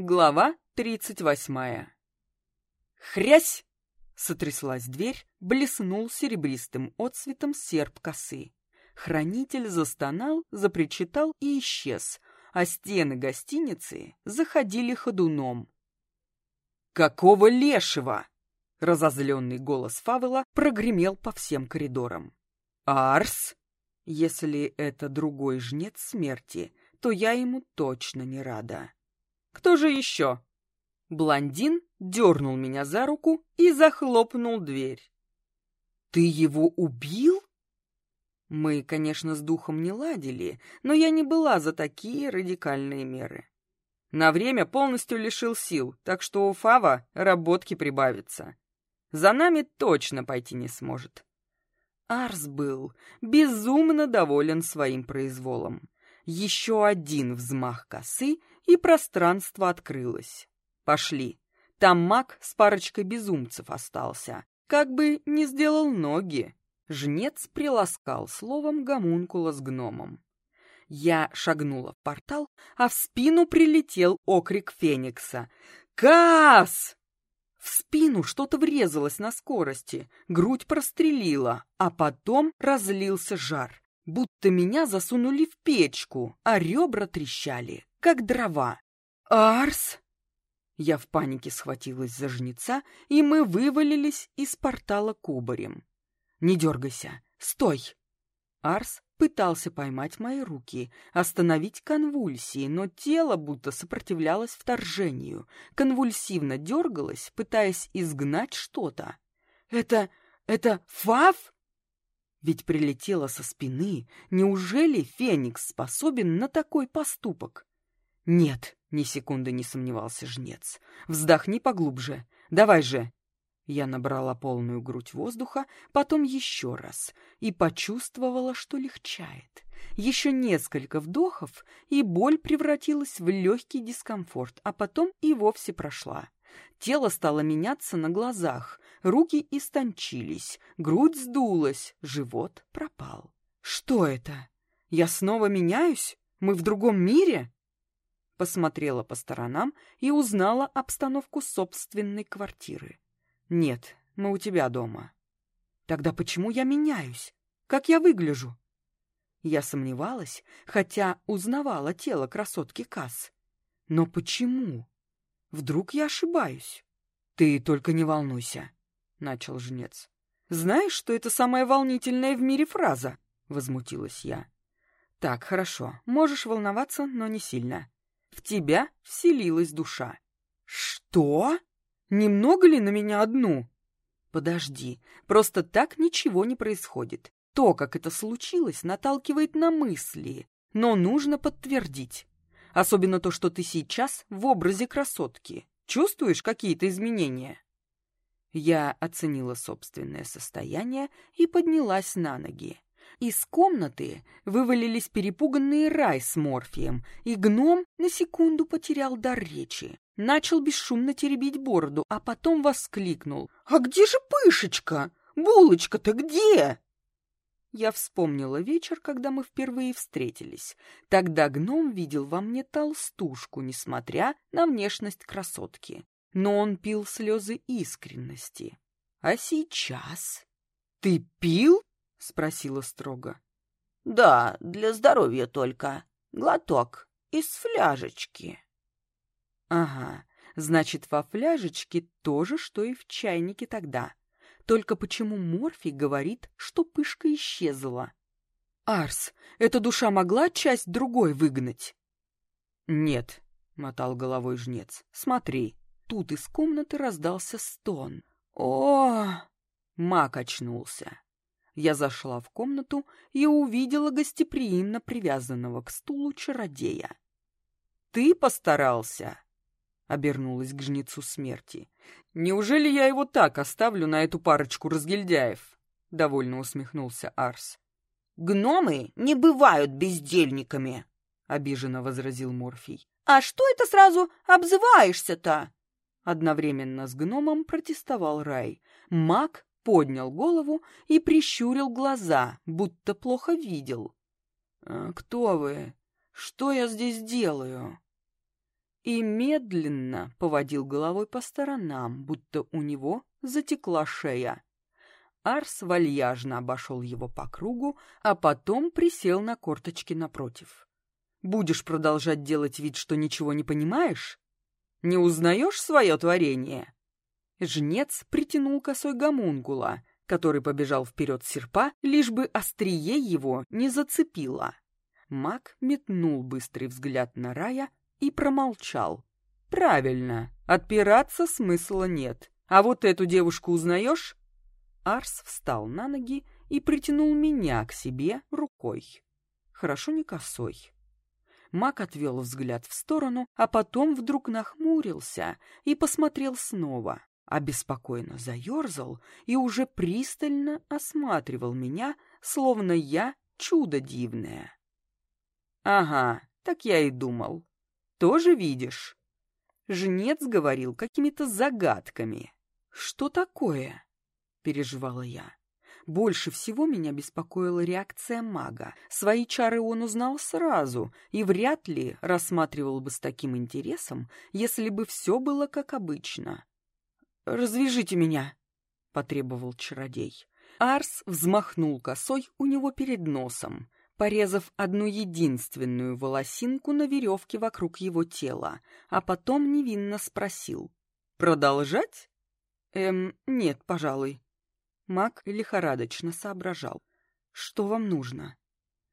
Глава тридцать восьмая. Хрясь! Сотряслась дверь, блеснул серебристым отсветом серп косы. Хранитель застонал, запричитал и исчез, а стены гостиницы заходили ходуном. «Какого лешего?» — разозленный голос Фавела прогремел по всем коридорам. «Арс? Если это другой жнец смерти, то я ему точно не рада». Кто же еще? Блондин дернул меня за руку и захлопнул дверь. «Ты его убил?» Мы, конечно, с духом не ладили, но я не была за такие радикальные меры. На время полностью лишил сил, так что у Фава работки прибавится. За нами точно пойти не сможет. Арс был безумно доволен своим произволом. Еще один взмах косы, и пространство открылось. Пошли. Там маг с парочкой безумцев остался. Как бы не сделал ноги. Жнец приласкал словом гомункула с гномом. Я шагнула в портал, а в спину прилетел окрик Феникса. «Кас!» В спину что-то врезалось на скорости, грудь прострелила, а потом разлился жар будто меня засунули в печку, а ребра трещали, как дрова. «Арс!» Я в панике схватилась за жнеца, и мы вывалились из портала кубарем. «Не дергайся! Стой!» Арс пытался поймать мои руки, остановить конвульсии, но тело будто сопротивлялось вторжению, конвульсивно дергалось, пытаясь изгнать что-то. «Это... это Фав?» Ведь прилетела со спины. Неужели Феникс способен на такой поступок? Нет, ни секунды не сомневался жнец. Вздохни поглубже. Давай же. Я набрала полную грудь воздуха, потом еще раз, и почувствовала, что легчает. Еще несколько вдохов, и боль превратилась в легкий дискомфорт, а потом и вовсе прошла. Тело стало меняться на глазах, руки истончились, грудь сдулась, живот пропал. «Что это? Я снова меняюсь? Мы в другом мире?» Посмотрела по сторонам и узнала обстановку собственной квартиры. «Нет, мы у тебя дома». «Тогда почему я меняюсь? Как я выгляжу?» Я сомневалась, хотя узнавала тело красотки Касс. Но почему? Вдруг я ошибаюсь? Ты только не волнуйся, — начал жнец. Знаешь, что это самая волнительная в мире фраза? — возмутилась я. Так, хорошо, можешь волноваться, но не сильно. В тебя вселилась душа. Что? Немного ли на меня одну? Подожди, просто так ничего не происходит. То, как это случилось, наталкивает на мысли, но нужно подтвердить. Особенно то, что ты сейчас в образе красотки. Чувствуешь какие-то изменения?» Я оценила собственное состояние и поднялась на ноги. Из комнаты вывалились перепуганные Рай с Морфием, и гном на секунду потерял дар речи. Начал бесшумно теребить бороду, а потом воскликнул. «А где же Пышечка? Булочка-то где?» Я вспомнила вечер, когда мы впервые встретились. Тогда гном видел во мне толстушку, несмотря на внешность красотки. Но он пил слезы искренности. А сейчас? Ты пил? Спросила строго. Да, для здоровья только. Глоток из фляжечки. Ага, значит, во фляжечке то же, что и в чайнике тогда. Только почему Морфий говорит, что пышка исчезла? Арс, эта душа могла часть другой выгнать? Нет, мотал головой жнец. Смотри, тут из комнаты раздался стон. О! Мак очнулся. Я зашла в комнату и увидела гостеприимно привязанного к стулу чародея. «Ты постарался?» Обернулась к жнецу смерти. «Неужели я его так оставлю на эту парочку разгильдяев?» — довольно усмехнулся Арс. «Гномы не бывают бездельниками», — обиженно возразил Морфий. «А что это сразу обзываешься-то?» Одновременно с гномом протестовал Рай. Маг поднял голову и прищурил глаза, будто плохо видел. «А «Кто вы? Что я здесь делаю?» И медленно поводил головой по сторонам, будто у него затекла шея. Арс вальяжно обошел его по кругу, а потом присел на корточки напротив. «Будешь продолжать делать вид, что ничего не понимаешь? Не узнаешь свое творение?» Жнец притянул косой гомунгула, который побежал вперед серпа, лишь бы острие его не зацепило. Маг метнул быстрый взгляд на Рая и промолчал. «Правильно, отпираться смысла нет. А вот эту девушку узнаешь?» Арс встал на ноги и притянул меня к себе рукой. Хорошо не косой. Маг отвел взгляд в сторону, а потом вдруг нахмурился и посмотрел снова, обеспокоенно заерзал и уже пристально осматривал меня, словно я чудо дивное. «Ага, так я и думал. Тоже видишь?» Жнец говорил какими-то загадками. «Что такое?» — переживала я. Больше всего меня беспокоила реакция мага. Свои чары он узнал сразу и вряд ли рассматривал бы с таким интересом, если бы все было как обычно. «Развяжите меня!» — потребовал чародей. Арс взмахнул косой у него перед носом, порезав одну единственную волосинку на веревке вокруг его тела, а потом невинно спросил. «Продолжать?» «Эм, нет, пожалуй». Маг лихорадочно соображал. «Что вам нужно?»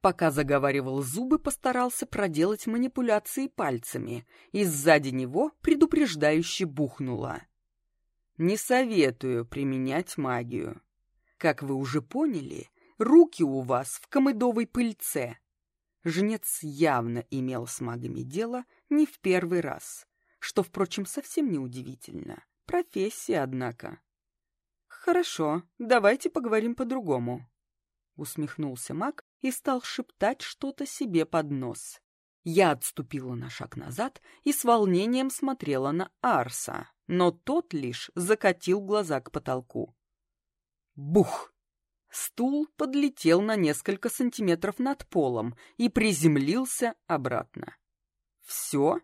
Пока заговаривал зубы, постарался проделать манипуляции пальцами, и сзади него предупреждающе бухнуло. «Не советую применять магию. Как вы уже поняли, руки у вас в комедовой пыльце». Жнец явно имел с магами дело не в первый раз, что, впрочем, совсем не удивительно. Профессия, однако. «Хорошо, давайте поговорим по-другому», — усмехнулся маг и стал шептать что-то себе под нос. Я отступила на шаг назад и с волнением смотрела на Арса, но тот лишь закатил глаза к потолку. Бух! Стул подлетел на несколько сантиметров над полом и приземлился обратно. «Все?»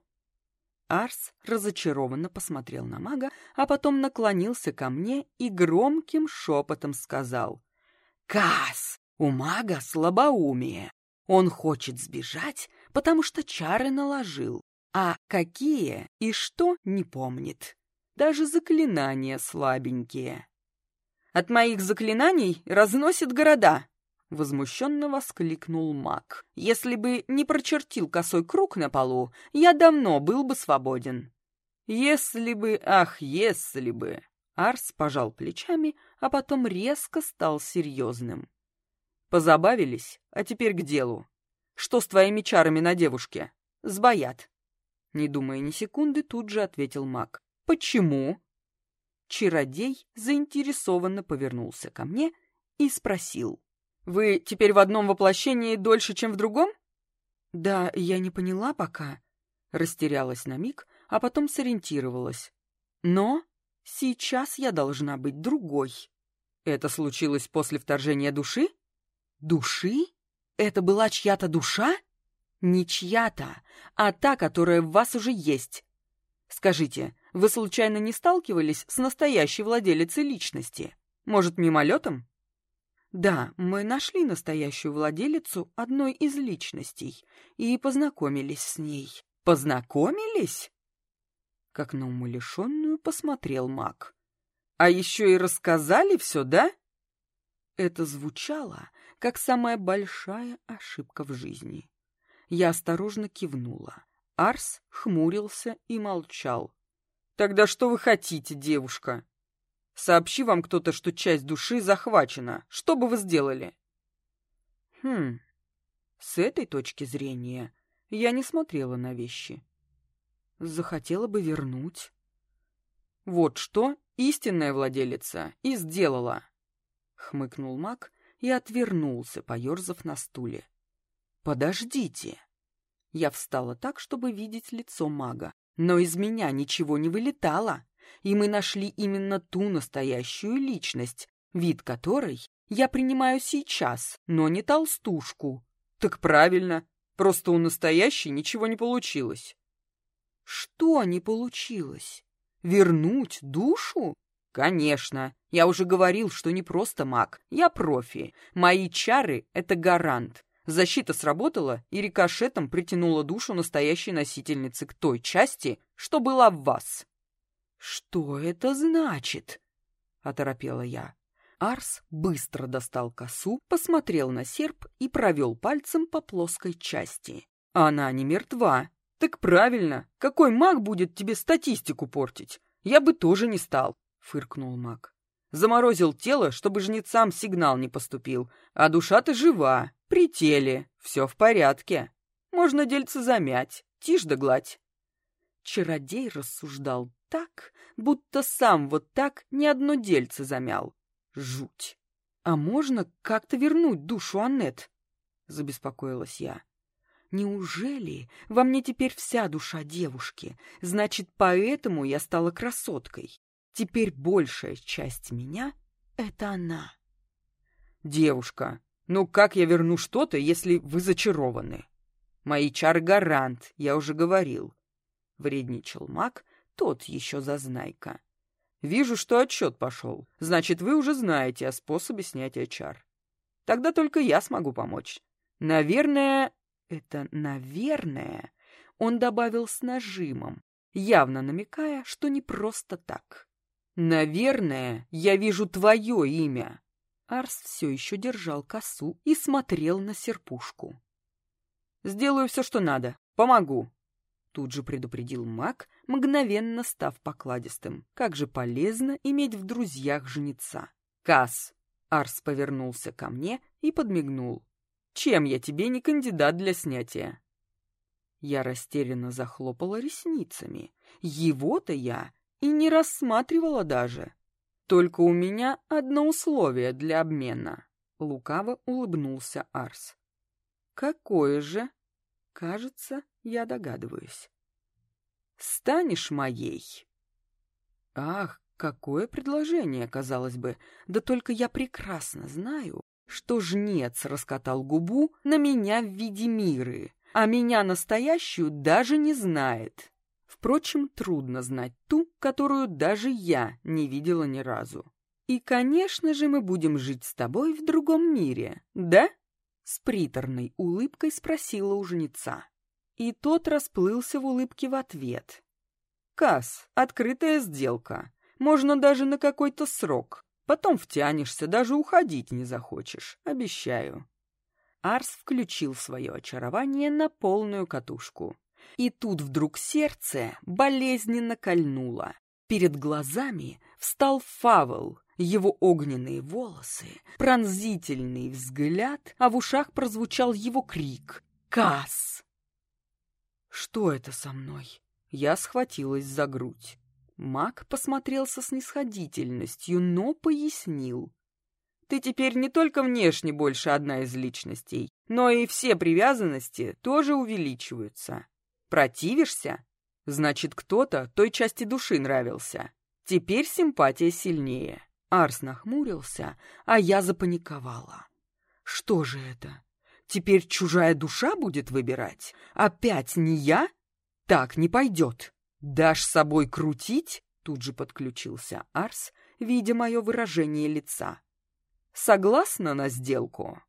Арс разочарованно посмотрел на мага, а потом наклонился ко мне и громким шепотом сказал. «Кас, у мага слабоумие. Он хочет сбежать, потому что чары наложил, а какие и что не помнит. Даже заклинания слабенькие». «От моих заклинаний разносит города», — возмущенно воскликнул маг. «Если бы не прочертил косой круг на полу, я давно был бы свободен». «Если бы, ах, если бы!» Арс пожал плечами, а потом резко стал серьезным. «Позабавились, а теперь к делу. Что с твоими чарами на девушке?» «Сбоят». Не думая ни секунды, тут же ответил маг. «Почему?» Чародей заинтересованно повернулся ко мне и спросил. Вы теперь в одном воплощении дольше, чем в другом? Да, я не поняла пока. Растерялась на миг, а потом сориентировалась. Но сейчас я должна быть другой. Это случилось после вторжения души? Души? Это была чья-то душа? Не чья-то, а та, которая в вас уже есть. Скажите, вы случайно не сталкивались с настоящей владелицей личности? Может, мимолетом? Да, мы нашли настоящую владелицу одной из личностей и познакомились с ней. Познакомились? Как на умалишенную посмотрел маг. А еще и рассказали все, да? Это звучало, как самая большая ошибка в жизни. Я осторожно кивнула. Арс хмурился и молчал. «Тогда что вы хотите, девушка?» Сообщи вам кто-то, что часть души захвачена. Что бы вы сделали? Хм, с этой точки зрения я не смотрела на вещи. Захотела бы вернуть. Вот что истинная владелица и сделала. Хмыкнул маг и отвернулся, поерзав на стуле. Подождите. Я встала так, чтобы видеть лицо мага, но из меня ничего не вылетало и мы нашли именно ту настоящую личность, вид которой я принимаю сейчас, но не толстушку. Так правильно, просто у настоящей ничего не получилось. Что не получилось? Вернуть душу? Конечно. Я уже говорил, что не просто маг. Я профи. Мои чары — это гарант. Защита сработала и рикошетом притянула душу настоящей носительницы к той части, что была в вас. «Что это значит?» — оторопела я. Арс быстро достал косу, посмотрел на серп и провел пальцем по плоской части. «Она не мертва. Так правильно. Какой маг будет тебе статистику портить? Я бы тоже не стал», — фыркнул маг. «Заморозил тело, чтобы жнецам сигнал не поступил, а душа-то жива, при теле, все в порядке. Можно дельце замять, тишь да гладь». Чародей рассуждал так, будто сам вот так ни одно дельце замял. Жуть. А можно как-то вернуть душу Аннет? Забеспокоилась я. Неужели во мне теперь вся душа девушки? Значит, поэтому я стала красоткой. Теперь большая часть меня — это она. Девушка, ну как я верну что-то, если вы зачарованы? Мои чары гарант, я уже говорил. Вредничал маг, тот еще зазнайка. Вижу, что отчет пошел. Значит, вы уже знаете о способе снятия чар. Тогда только я смогу помочь. Наверное, это «наверное» он добавил с нажимом, явно намекая, что не просто так. «Наверное, я вижу твое имя». Арс все еще держал косу и смотрел на серпушку. «Сделаю все, что надо. Помогу. Тут же предупредил маг, мгновенно став покладистым. Как же полезно иметь в друзьях женица. «Касс!» Арс повернулся ко мне и подмигнул. «Чем я тебе не кандидат для снятия?» Я растерянно захлопала ресницами. Его-то я и не рассматривала даже. Только у меня одно условие для обмена. Лукаво улыбнулся Арс. «Какое же?» Кажется, я догадываюсь. «Станешь моей?» Ах, какое предложение, казалось бы. Да только я прекрасно знаю, что жнец раскатал губу на меня в виде миры, а меня настоящую даже не знает. Впрочем, трудно знать ту, которую даже я не видела ни разу. И, конечно же, мы будем жить с тобой в другом мире, да? С приторной улыбкой спросила у жнеца. И тот расплылся в улыбке в ответ. «Касс, открытая сделка. Можно даже на какой-то срок. Потом втянешься, даже уходить не захочешь. Обещаю». Арс включил свое очарование на полную катушку. И тут вдруг сердце болезненно кольнуло. Перед глазами встал Фавел, его огненные волосы, пронзительный взгляд, а в ушах прозвучал его крик «Касс!». «Что это со мной?» Я схватилась за грудь. Маг посмотрел со снисходительностью, но пояснил. «Ты теперь не только внешне больше одна из личностей, но и все привязанности тоже увеличиваются. Противишься? Значит, кто-то той части души нравился. Теперь симпатия сильнее. Арс нахмурился, а я запаниковала. Что же это? Теперь чужая душа будет выбирать? Опять не я? Так не пойдет. Дашь собой крутить? Тут же подключился Арс, видя мое выражение лица. Согласна на сделку?